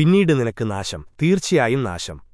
പിന്നീട് നിനക്ക് നാശം. തീർച്ചയായും നാശം.